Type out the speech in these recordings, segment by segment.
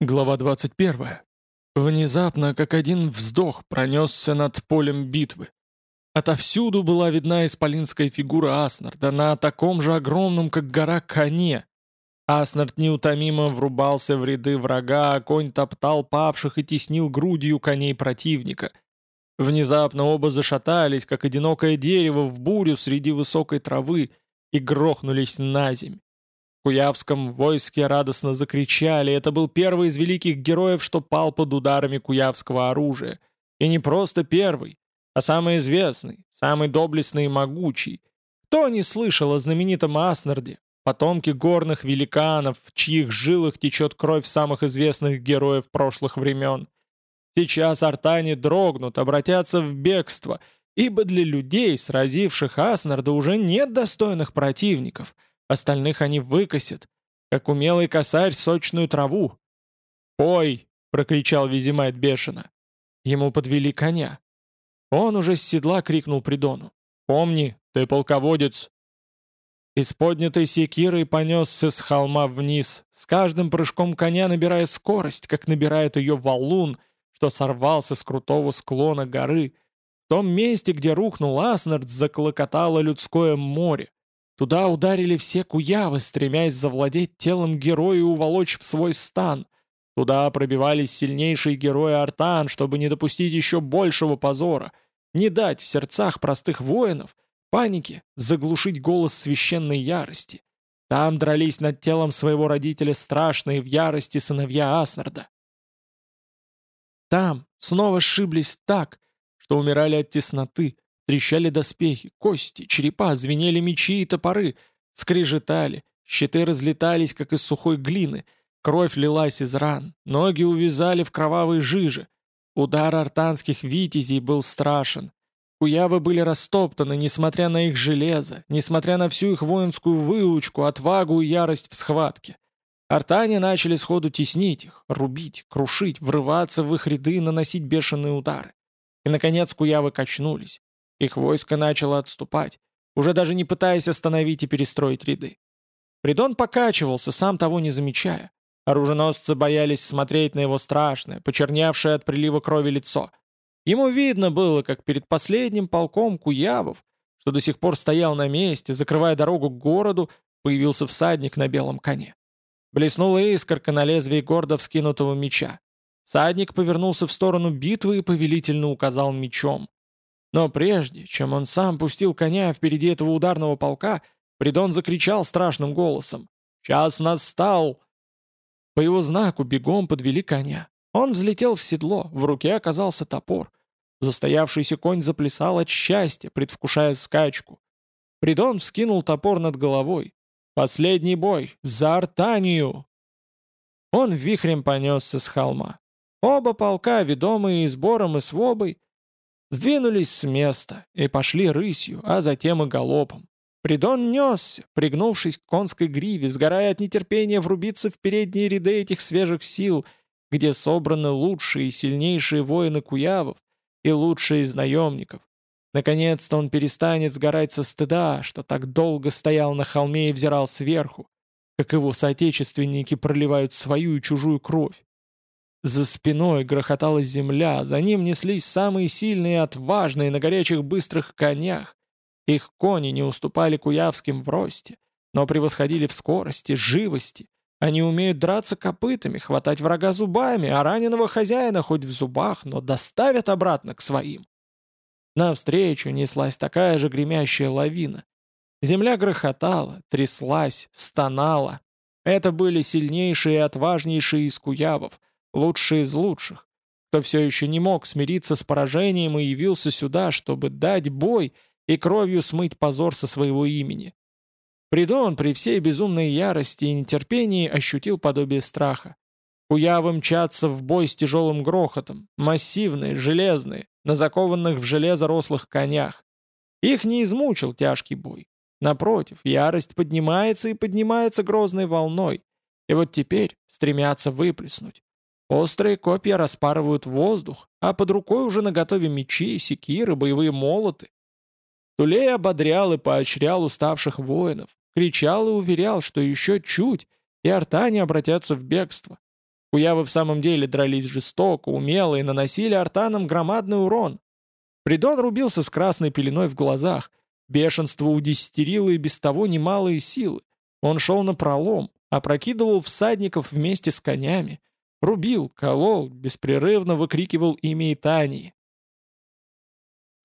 Глава 21. Внезапно, как один вздох, пронесся над полем битвы. Отовсюду была видна исполинская фигура Аснарда на таком же огромном, как гора, коне. Аснард неутомимо врубался в ряды врага, а конь топтал павших и теснил грудью коней противника. Внезапно оба зашатались, как одинокое дерево в бурю среди высокой травы, и грохнулись на земь. Куявском войске радостно закричали. Это был первый из великих героев, что пал под ударами куявского оружия. И не просто первый, а самый известный, самый доблестный и могучий. Кто не слышал о знаменитом Аснарде, потомке горных великанов, в чьих жилах течет кровь самых известных героев прошлых времен? Сейчас артане дрогнут, обратятся в бегство, ибо для людей, сразивших Аснарда, уже нет достойных противников — Остальных они выкосят, как умелый косарь сочную траву. «Пой!» — прокричал Визимайт бешено. Ему подвели коня. Он уже с седла крикнул Придону. «Помни, ты полководец!» Из поднятой секирой понесся с холма вниз, с каждым прыжком коня набирая скорость, как набирает ее валун, что сорвался с крутого склона горы. В том месте, где рухнул Аснард, заклокотало людское море. Туда ударили все куявы, стремясь завладеть телом героя и уволочь в свой стан. Туда пробивались сильнейшие герои Артан, чтобы не допустить еще большего позора, не дать в сердцах простых воинов панике заглушить голос священной ярости. Там дрались над телом своего родителя страшные в ярости сыновья Аснарда. Там снова сшиблись так, что умирали от тесноты, Трещали доспехи, кости, черепа, звенели мечи и топоры, скрежетали, щиты разлетались, как из сухой глины, кровь лилась из ран, ноги увязали в кровавой жиже. Удар артанских витязей был страшен. Куявы были растоптаны, несмотря на их железо, несмотря на всю их воинскую выучку, отвагу и ярость в схватке. Артане начали сходу теснить их, рубить, крушить, врываться в их ряды и наносить бешеные удары. И, наконец, куявы качнулись. Их войско начало отступать, уже даже не пытаясь остановить и перестроить ряды. Придон покачивался, сам того не замечая. Оруженосцы боялись смотреть на его страшное, почернявшее от прилива крови лицо. Ему видно было, как перед последним полком куявов, что до сих пор стоял на месте, закрывая дорогу к городу, появился всадник на белом коне. Блеснула искорка на лезвии гордо вскинутого меча. Садник повернулся в сторону битвы и повелительно указал мечом. Но прежде, чем он сам пустил коня впереди этого ударного полка, Придон закричал страшным голосом. «Час настал!» По его знаку бегом подвели коня. Он взлетел в седло, в руке оказался топор. Застоявшийся конь заплясал от счастья, предвкушая скачку. Придон вскинул топор над головой. «Последний бой! За Артанию!» Он вихрем понесся с холма. Оба полка, ведомые и сбором, и свобой, Сдвинулись с места и пошли рысью, а затем и галопом. Придон несся, пригнувшись к конской гриве, сгорая от нетерпения врубиться в передние ряды этих свежих сил, где собраны лучшие и сильнейшие воины куявов и лучшие из наемников. Наконец-то он перестанет сгорать со стыда, что так долго стоял на холме и взирал сверху, как его соотечественники проливают свою и чужую кровь. За спиной грохотала земля, за ним неслись самые сильные и отважные на горячих быстрых конях. Их кони не уступали куявским в росте, но превосходили в скорости, живости. Они умеют драться копытами, хватать врага зубами, а раненого хозяина хоть в зубах, но доставят обратно к своим. Навстречу неслась такая же гремящая лавина. Земля грохотала, тряслась, стонала. Это были сильнейшие и отважнейшие из куявов, лучший из лучших, кто все еще не мог смириться с поражением и явился сюда, чтобы дать бой и кровью смыть позор со своего имени. Придон при всей безумной ярости и нетерпении ощутил подобие страха. Куявы мчатся в бой с тяжелым грохотом, массивные, железные, на закованных в железо рослых конях. Их не измучил тяжкий бой. Напротив, ярость поднимается и поднимается грозной волной. И вот теперь стремятся выплеснуть. Острые копья распарывают воздух, а под рукой уже наготове мечи, секиры, боевые молоты. Тулей ободрял и поощрял уставших воинов, кричал и уверял, что еще чуть, и артане обратятся в бегство. Куявы в самом деле дрались жестоко, умело и наносили артанам громадный урон. Придон рубился с красной пеленой в глазах. Бешенство удесятерило и без того немалые силы. Он шел на пролом, опрокидывал всадников вместе с конями. Рубил, колол, беспрерывно выкрикивал имя Итании.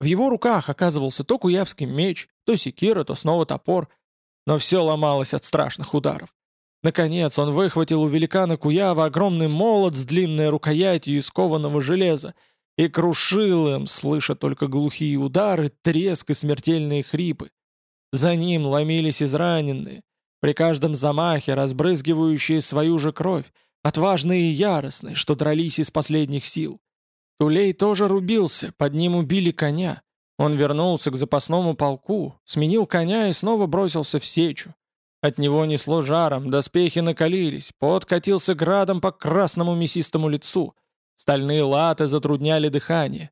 В его руках оказывался то куявский меч, то секира, то снова топор. Но все ломалось от страшных ударов. Наконец он выхватил у великана Куява огромный молот с длинной рукоятью из кованого железа и крушил им, слыша только глухие удары, треск и смертельные хрипы. За ним ломились израненные, при каждом замахе разбрызгивающие свою же кровь, отважные и яростные, что дрались из последних сил. Тулей тоже рубился, под ним убили коня. Он вернулся к запасному полку, сменил коня и снова бросился в сечу. От него несло жаром, доспехи накалились, пот катился градом по красному мясистому лицу. Стальные латы затрудняли дыхание.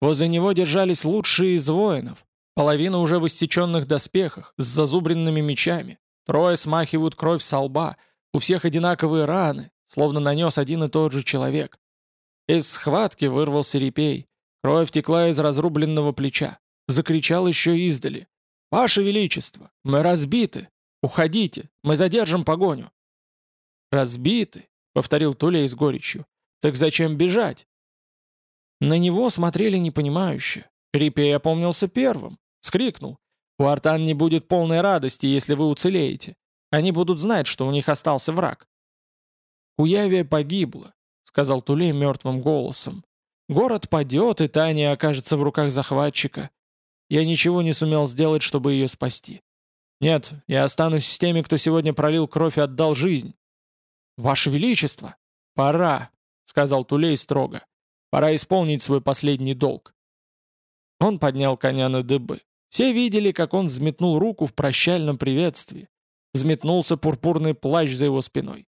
Возле него держались лучшие из воинов, половина уже в иссеченных доспехах, с зазубренными мечами. Трое смахивают кровь со лба, у всех одинаковые раны, словно нанес один и тот же человек. Из схватки вырвался репей, кровь текла из разрубленного плеча. Закричал еще издали. «Ваше Величество, мы разбиты! «Уходите! Мы задержим погоню!» «Разбиты!» — повторил Тулей с горечью. «Так зачем бежать?» На него смотрели непонимающе. Рипей опомнился первым. Скрикнул. «У артан не будет полной радости, если вы уцелеете. Они будут знать, что у них остался враг». «Куявия погибла», — сказал Тулей мертвым голосом. «Город падет, и Таня окажется в руках захватчика. Я ничего не сумел сделать, чтобы ее спасти. «Нет, я останусь с теми, кто сегодня пролил кровь и отдал жизнь». «Ваше Величество!» «Пора», — сказал Тулей строго. «Пора исполнить свой последний долг». Он поднял коня на дыбы. Все видели, как он взметнул руку в прощальном приветствии. Взметнулся пурпурный плащ за его спиной.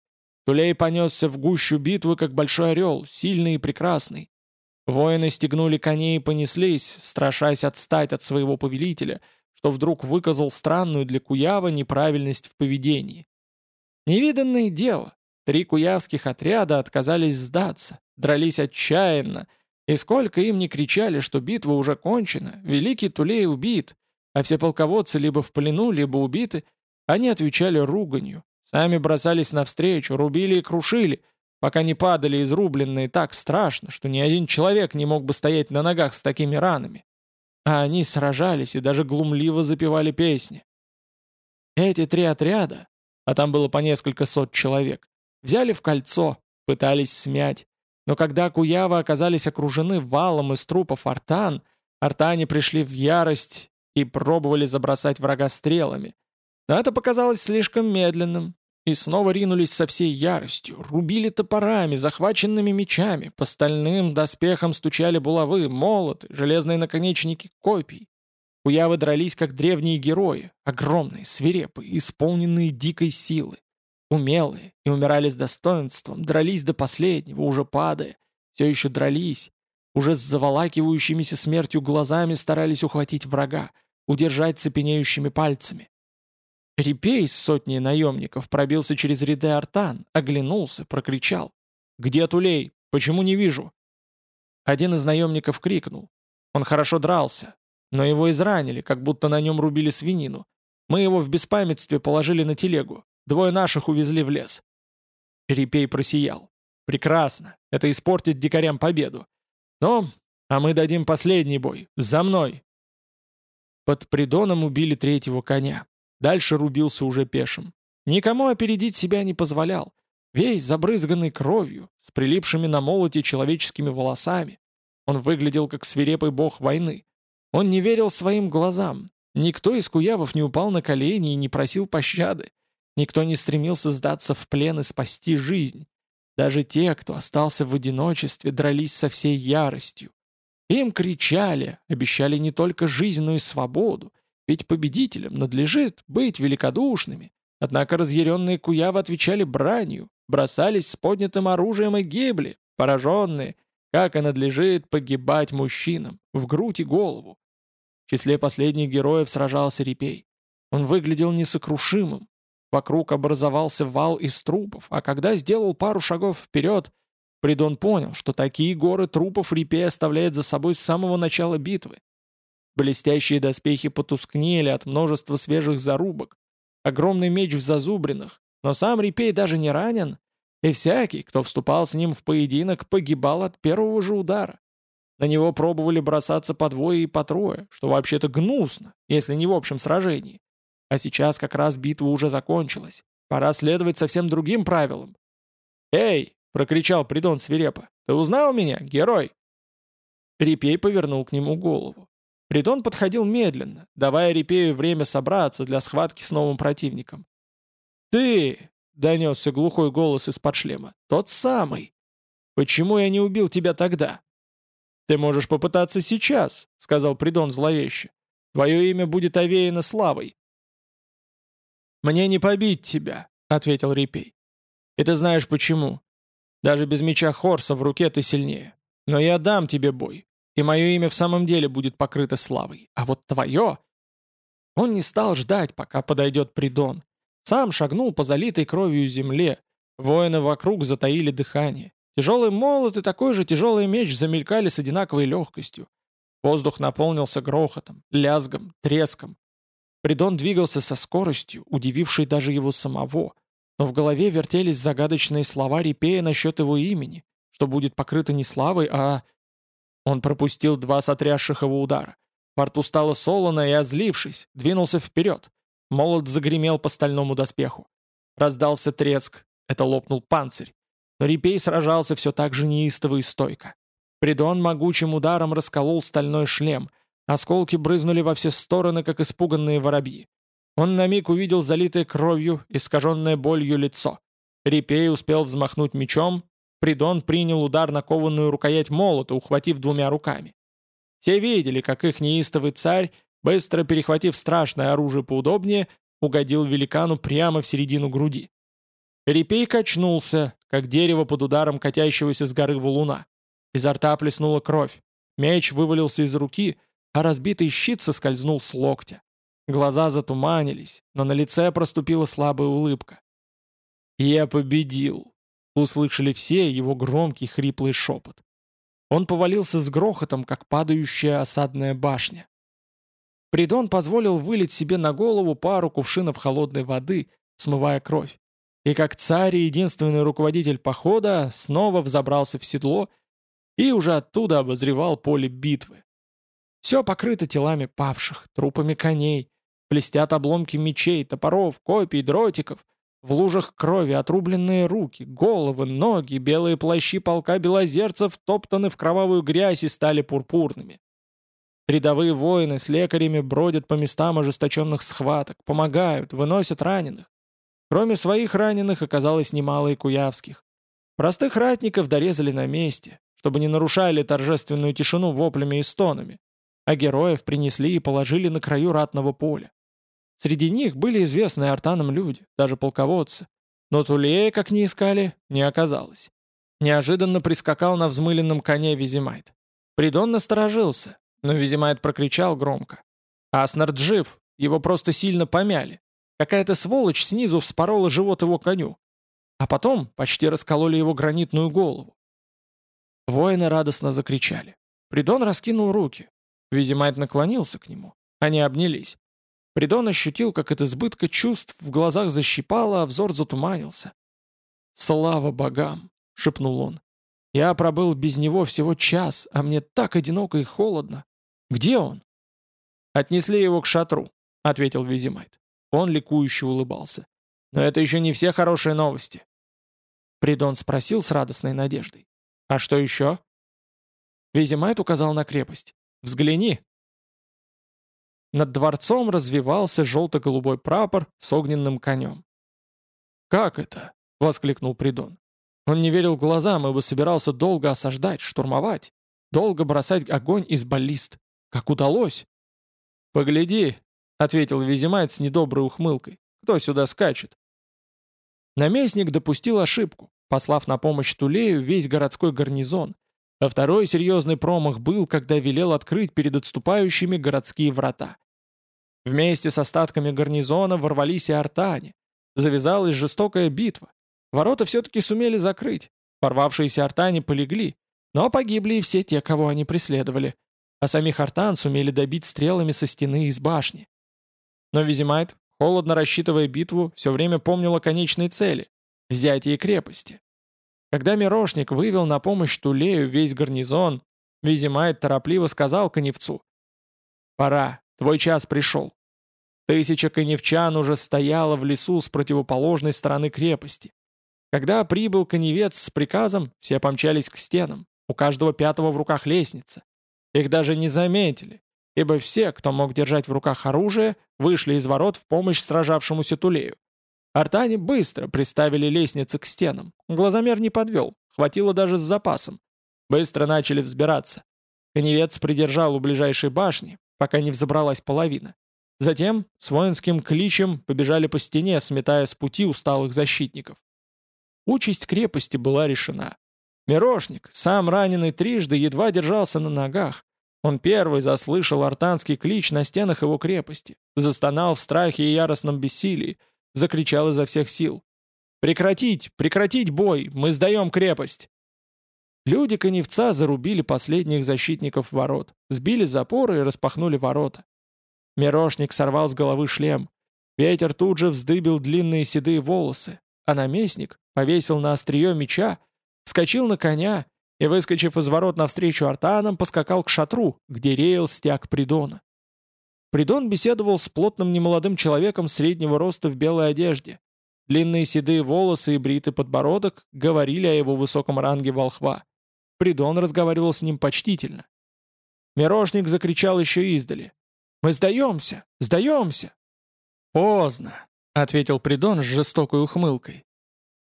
Тулей понесся в гущу битвы, как большой орел, сильный и прекрасный. Воины стегнули коней и понеслись, страшась отстать от своего повелителя — что вдруг выказал странную для Куява неправильность в поведении. Невиданное дело. Три куявских отряда отказались сдаться, дрались отчаянно, и сколько им не кричали, что битва уже кончена, великий Тулей убит, а все полководцы либо в плену, либо убиты, они отвечали руганью, сами бросались навстречу, рубили и крушили, пока не падали изрубленные так страшно, что ни один человек не мог бы стоять на ногах с такими ранами а они сражались и даже глумливо запевали песни. Эти три отряда, а там было по несколько сот человек, взяли в кольцо, пытались смять, но когда Куявы оказались окружены валом из трупов артан, артане пришли в ярость и пробовали забросать врага стрелами. Но это показалось слишком медленным, и снова ринулись со всей яростью, рубили топорами, захваченными мечами, по стальным доспехам стучали булавы, молоты, железные наконечники копий. Уявы дрались, как древние герои, огромные, свирепые, исполненные дикой силы. Умелые и умирали с достоинством, дрались до последнего, уже падая, все еще дрались, уже с заволакивающимися смертью глазами старались ухватить врага, удержать цепенеющими пальцами. Репей с сотней наемников пробился через ряды артан, оглянулся, прокричал. «Где Тулей? Почему не вижу?» Один из наемников крикнул. Он хорошо дрался, но его изранили, как будто на нем рубили свинину. Мы его в беспамятстве положили на телегу. Двое наших увезли в лес. Репей просиял. «Прекрасно. Это испортит дикарям победу. Ну, а мы дадим последний бой. За мной!» Под придоном убили третьего коня. Дальше рубился уже пешим. Никому опередить себя не позволял. Весь забрызганный кровью, с прилипшими на молоте человеческими волосами. Он выглядел как свирепый бог войны. Он не верил своим глазам. Никто из куявов не упал на колени и не просил пощады. Никто не стремился сдаться в плен и спасти жизнь. Даже те, кто остался в одиночестве, дрались со всей яростью. Им кричали, обещали не только жизнь, но и свободу, ведь победителям надлежит быть великодушными. Однако разъяренные куявы отвечали бранью, бросались с поднятым оружием и гибли, пораженные, как и надлежит погибать мужчинам, в грудь и голову. В числе последних героев сражался Репей. Он выглядел несокрушимым. Вокруг образовался вал из трупов, а когда сделал пару шагов вперед, Придон понял, что такие горы трупов Репей оставляет за собой с самого начала битвы. Блестящие доспехи потускнели от множества свежих зарубок, огромный меч в зазубринах, но сам Репей даже не ранен, и всякий, кто вступал с ним в поединок, погибал от первого же удара. На него пробовали бросаться по двое и по трое, что вообще-то гнусно, если не в общем сражении. А сейчас как раз битва уже закончилась. Пора следовать совсем другим правилам. «Эй!» — прокричал Придон свирепо. «Ты узнал меня, герой?» Репей повернул к нему голову. Придон подходил медленно, давая Репею время собраться для схватки с новым противником. «Ты!» — донесся глухой голос из-под шлема. «Тот самый! Почему я не убил тебя тогда?» «Ты можешь попытаться сейчас», — сказал Придон зловеще. «Твое имя будет овеяно славой». «Мне не побить тебя», — ответил Репей. «И ты знаешь почему. Даже без меча Хорса в руке ты сильнее. Но я дам тебе бой, и мое имя в самом деле будет покрыто славой. А вот твое...» Он не стал ждать, пока подойдет Придон. Сам шагнул по залитой кровью земле. Воины вокруг затаили дыхание. Тяжелый молот и такой же тяжелый меч замелькали с одинаковой легкостью. Воздух наполнился грохотом, лязгом, треском. Придон двигался со скоростью, удивившей даже его самого. Но в голове вертелись загадочные слова Репея насчет его имени, что будет покрыто не славой, а... Он пропустил два сотрясших его удара. Во стало солоно и, озлившись, двинулся вперед. Молот загремел по стальному доспеху. Раздался треск. Это лопнул панцирь. Но Репей сражался все так же неистово и стойко. Придон могучим ударом расколол стальной шлем. Осколки брызнули во все стороны, как испуганные воробьи. Он на миг увидел залитое кровью, искаженное болью лицо. Репей успел взмахнуть мечом. Придон принял удар на кованую рукоять молота, ухватив двумя руками. Все видели, как их неистовый царь, быстро перехватив страшное оружие поудобнее, угодил великану прямо в середину груди. Репей качнулся, как дерево под ударом катящегося с горы валуна. Изо рта плеснула кровь. Меч вывалился из руки, а разбитый щит соскользнул с локтя. Глаза затуманились, но на лице проступила слабая улыбка. «Я победил!» — услышали все его громкий хриплый шепот. Он повалился с грохотом, как падающая осадная башня. Придон позволил вылить себе на голову пару кувшинов холодной воды, смывая кровь и как царь и единственный руководитель похода снова взобрался в седло и уже оттуда обозревал поле битвы. Все покрыто телами павших, трупами коней, блестят обломки мечей, топоров, копий, дротиков, в лужах крови отрубленные руки, головы, ноги, белые плащи полка белозерцев топтаны в кровавую грязь и стали пурпурными. Рядовые воины с лекарями бродят по местам ожесточенных схваток, помогают, выносят раненых. Кроме своих раненых оказалось немало и куявских. Простых ратников дорезали на месте, чтобы не нарушали торжественную тишину воплями и стонами, а героев принесли и положили на краю ратного поля. Среди них были известные артанам люди, даже полководцы. Но Тулея, как ни искали, не оказалось. Неожиданно прискакал на взмыленном коне Визимайт. Придон насторожился, но Визимайт прокричал громко. «Аснард жив, его просто сильно помяли. Какая-то сволочь снизу вспорола живот его коню. А потом почти раскололи его гранитную голову. Воины радостно закричали. Придон раскинул руки. Визимайт наклонился к нему. Они обнялись. Придон ощутил, как от избытка чувств в глазах защипало, а взор затуманился. «Слава богам!» — шепнул он. «Я пробыл без него всего час, а мне так одиноко и холодно. Где он?» «Отнесли его к шатру», — ответил Визимайт. Он ликующе улыбался. «Но это еще не все хорошие новости». Придон спросил с радостной надеждой. «А что еще?» Визимайт указал на крепость. «Взгляни!» Над дворцом развивался желто-голубой прапор с огненным конем. «Как это?» — воскликнул Придон. Он не верил глазам, ибо собирался долго осаждать, штурмовать, долго бросать огонь из баллист. Как удалось? «Погляди!» — ответил Визимайт с недоброй ухмылкой. «Кто сюда скачет?» Наместник допустил ошибку, послав на помощь Тулею весь городской гарнизон, а второй серьезный промах был, когда велел открыть перед отступающими городские врата. Вместе с остатками гарнизона ворвались и артане. Завязалась жестокая битва. Ворота все-таки сумели закрыть. Порвавшиеся артане полегли, но погибли и все те, кого они преследовали. А самих артан сумели добить стрелами со стены из башни. Но Визимайт, холодно рассчитывая битву, все время помнил о конечной цели — взятие крепости. Когда Мирошник вывел на помощь Тулею весь гарнизон, Визимайт торопливо сказал коневцу. «Пора, твой час пришел. Тысяча коневчан уже стояла в лесу с противоположной стороны крепости. Когда прибыл коневец с приказом, все помчались к стенам, у каждого пятого в руках лестница. Их даже не заметили, ибо все, кто мог держать в руках оружие, вышли из ворот в помощь сражавшемуся Тулею. Артане быстро приставили лестницы к стенам. Глазомер не подвел, хватило даже с запасом. Быстро начали взбираться. Коневец придержал у ближайшей башни, пока не взобралась половина. Затем с воинским кличем побежали по стене, сметая с пути усталых защитников. Участь крепости была решена. Мирошник, сам раненый трижды, едва держался на ногах. Он первый заслышал артанский клич на стенах его крепости, застонал в страхе и яростном бессилии, закричал изо всех сил. «Прекратить! Прекратить бой! Мы сдаем крепость!» Люди коневца зарубили последних защитников ворот, сбили запоры и распахнули ворота. Мирошник сорвал с головы шлем. Ветер тут же вздыбил длинные седые волосы, а наместник повесил на острие меча, вскочил на коня и, выскочив из ворот навстречу артанам, поскакал к шатру, где реял стяг Придона. Придон беседовал с плотным немолодым человеком среднего роста в белой одежде. Длинные седые волосы и бритый подбородок говорили о его высоком ранге волхва. Придон разговаривал с ним почтительно. Мирошник закричал еще издали. «Мы сдаемся! Сдаемся!» «Поздно», — ответил Придон с жестокой ухмылкой.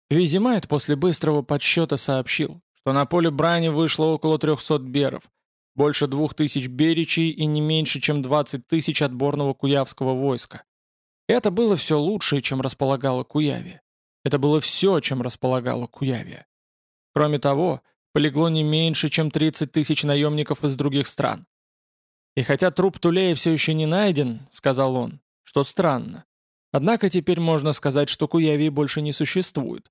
Визимайт после быстрого подсчета сообщил, что на поле брани вышло около 300 беров, больше двух тысяч беричей и не меньше, чем 20 тысяч отборного куявского войска. Это было все лучшее, чем располагала Куявия. Это было все, чем располагала Куявия. Кроме того, полегло не меньше, чем 30 тысяч наемников из других стран. И хотя труп Тулея все еще не найден, сказал он, что странно. Однако теперь можно сказать, что Куявии больше не существует.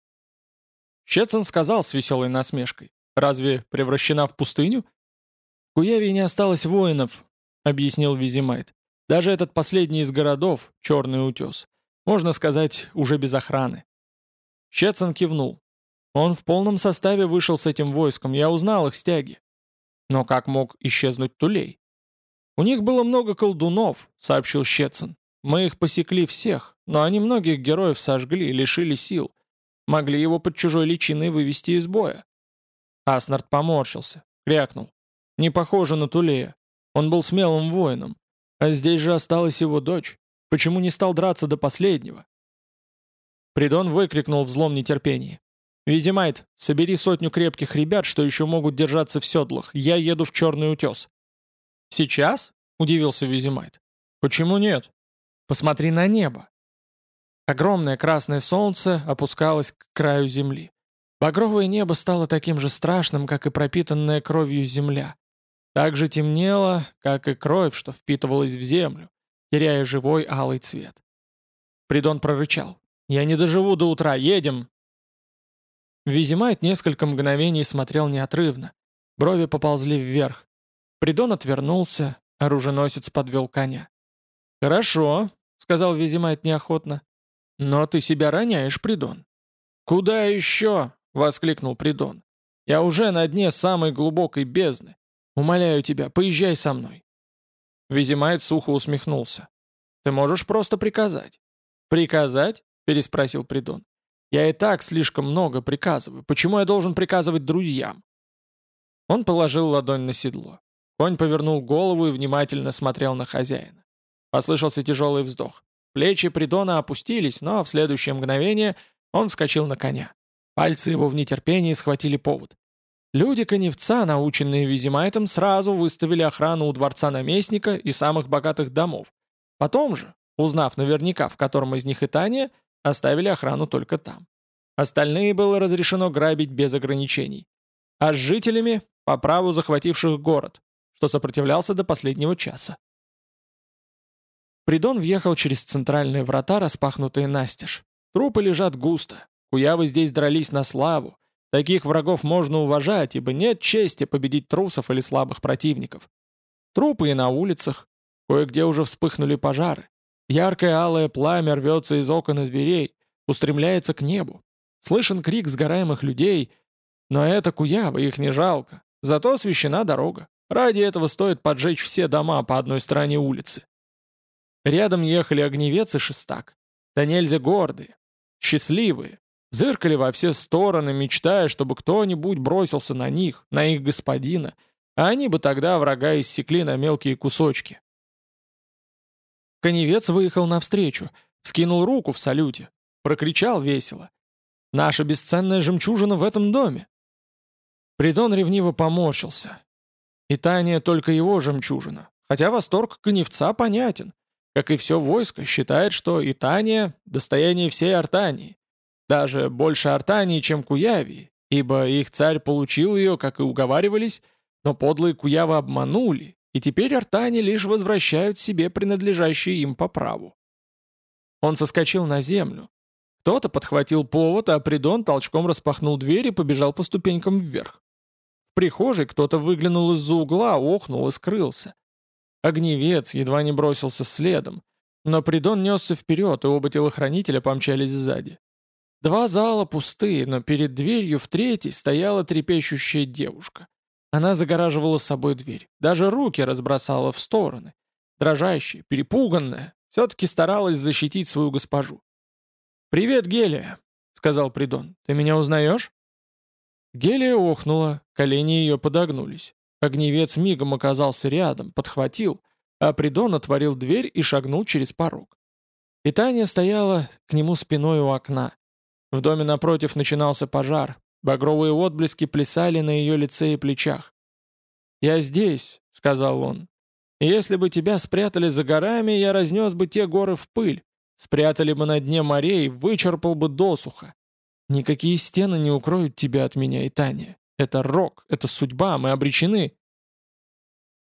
Щецин сказал с веселой насмешкой, разве превращена в пустыню? Куявии не осталось воинов, объяснил Визимайт. Даже этот последний из городов, Черный Утес, можно сказать, уже без охраны. Щецин кивнул. Он в полном составе вышел с этим войском, я узнал их стяги. Но как мог исчезнуть Тулей? «У них было много колдунов», — сообщил Щецин. «Мы их посекли всех, но они многих героев сожгли, лишили сил. Могли его под чужой личиной вывести из боя». Аснард поморщился, крякнул. «Не похоже на Тулея. Он был смелым воином. А здесь же осталась его дочь. Почему не стал драться до последнего?» Придон выкрикнул в злом нетерпении. «Визимайт, собери сотню крепких ребят, что еще могут держаться в седлах. Я еду в Черный утес». «Сейчас?» — удивился Визимайт. «Почему нет? Посмотри на небо». Огромное красное солнце опускалось к краю земли. Багровое небо стало таким же страшным, как и пропитанная кровью земля. Так же темнело, как и кровь, что впитывалась в землю, теряя живой алый цвет. Придон прорычал. «Я не доживу до утра, едем!» Визимайт несколько мгновений смотрел неотрывно. Брови поползли вверх. Придон отвернулся, оруженосец подвел коня. «Хорошо», — сказал Визимайт неохотно. «Но ты себя роняешь, Придон». «Куда еще?» — воскликнул Придон. «Я уже на дне самой глубокой бездны. Умоляю тебя, поезжай со мной». Визимайт сухо усмехнулся. «Ты можешь просто приказать». «Приказать?» — переспросил Придон. «Я и так слишком много приказываю. Почему я должен приказывать друзьям?» Он положил ладонь на седло. Конь повернул голову и внимательно смотрел на хозяина. Послышался тяжелый вздох. Плечи Придона опустились, но в следующее мгновение он вскочил на коня. Пальцы его в нетерпении схватили повод. Люди коневца, наученные Визимайтом, сразу выставили охрану у дворца наместника и самых богатых домов. Потом же, узнав наверняка, в котором из них и оставили охрану только там. Остальные было разрешено грабить без ограничений. А с жителями, по праву захвативших город, что сопротивлялся до последнего часа. Придон въехал через центральные врата, распахнутые настежь. Трупы лежат густо. Куявы здесь дрались на славу. Таких врагов можно уважать, ибо нет чести победить трусов или слабых противников. Трупы и на улицах. Кое-где уже вспыхнули пожары. Яркое алое пламя рвется из окон и дверей, устремляется к небу. Слышен крик сгораемых людей, но это куявы, их не жалко. Зато освещена дорога. Ради этого стоит поджечь все дома по одной стороне улицы. Рядом ехали огневец и шестак. Да нельзя гордые, счастливые. Зыркали во все стороны, мечтая, чтобы кто-нибудь бросился на них, на их господина, а они бы тогда врага иссекли на мелкие кусочки. Коневец выехал навстречу, скинул руку в салюте, прокричал весело. «Наша бесценная жемчужина в этом доме!» Придон ревниво поморщился. И Таня только его жемчужина, хотя восторг коневца понятен. Как и все войско, считает, что Итания – достояние всей Артании. Даже больше Артании, чем Куявии, ибо их царь получил ее, как и уговаривались, но подлые Куявы обманули, и теперь артане лишь возвращают себе принадлежащие им по праву. Он соскочил на землю. Кто-то подхватил повод, а Придон толчком распахнул дверь и побежал по ступенькам вверх. В прихожей кто-то выглянул из-за угла, охнул и скрылся. Огневец едва не бросился следом, но Придон несся вперед, и оба телохранителя помчались сзади. Два зала пустые, но перед дверью в третий стояла трепещущая девушка. Она загораживала собой дверь, даже руки разбросала в стороны. Дрожащая, перепуганная, все-таки старалась защитить свою госпожу. «Привет, Гелия», — сказал Придон. «Ты меня узнаешь?» Гелия охнула, колени ее подогнулись. Огневец мигом оказался рядом, подхватил, а Придон отворил дверь и шагнул через порог. И Таня стояла к нему спиной у окна. В доме напротив начинался пожар, Багровые отблески плясали на ее лице и плечах. «Я здесь», — сказал он. «Если бы тебя спрятали за горами, я разнес бы те горы в пыль, спрятали бы на дне морей, вычерпал бы досуха. Никакие стены не укроют тебя от меня и Таня. Это рок, это судьба, мы обречены».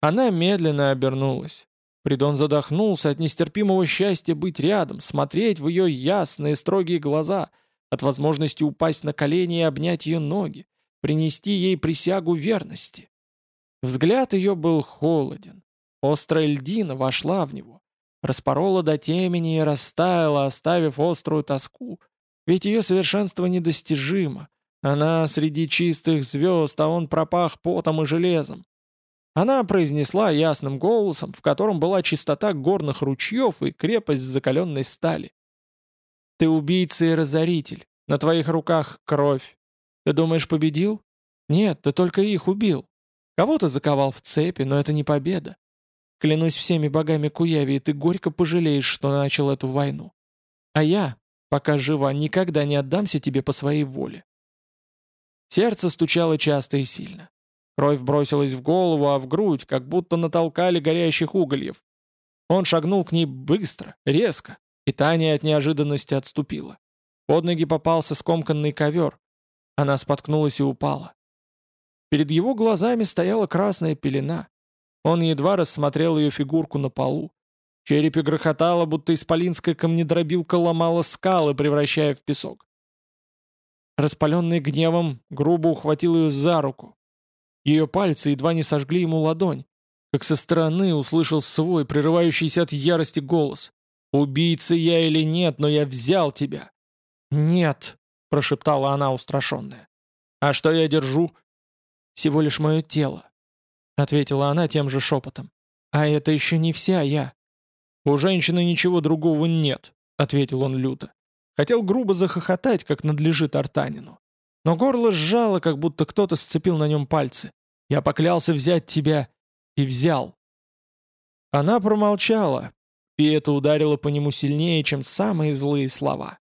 Она медленно обернулась. Придон задохнулся от нестерпимого счастья быть рядом, смотреть в ее ясные строгие глаза — от возможности упасть на колени и обнять ее ноги, принести ей присягу верности. Взгляд ее был холоден. Острая льдина вошла в него, распорола до темени и растаяла, оставив острую тоску, ведь ее совершенство недостижимо. Она среди чистых звезд, а он пропах потом и железом. Она произнесла ясным голосом, в котором была чистота горных ручьев и крепость закаленной стали. Ты убийца и разоритель. На твоих руках кровь. Ты думаешь, победил? Нет, ты только их убил. Кого-то заковал в цепи, но это не победа. Клянусь всеми богами Куяви, ты горько пожалеешь, что начал эту войну. А я, пока жива, никогда не отдамся тебе по своей воле. Сердце стучало часто и сильно. Кровь бросилась в голову, а в грудь, как будто натолкали горящих угольев. Он шагнул к ней быстро, резко, и Таня от неожиданности отступила. Под ноги попался скомканный ковер. Она споткнулась и упала. Перед его глазами стояла красная пелена. Он едва рассмотрел ее фигурку на полу. Черепе грохотало, будто исполинская камнедробилка ломала скалы, превращая в песок. Распаленный гневом, грубо ухватил ее за руку. Ее пальцы едва не сожгли ему ладонь, как со стороны услышал свой, прерывающийся от ярости голос. «Убийца я или нет, но я взял тебя!» «Нет!» — прошептала она устрашенная. «А что я держу?» «Всего лишь мое тело», — ответила она тем же шепотом. «А это еще не вся я». «У женщины ничего другого нет», — ответил он люто. Хотел грубо захохотать, как надлежит артанину. Но горло сжало, как будто кто-то сцепил на нем пальцы. «Я поклялся взять тебя» и взял. Она промолчала, и это ударило по нему сильнее, чем самые злые слова.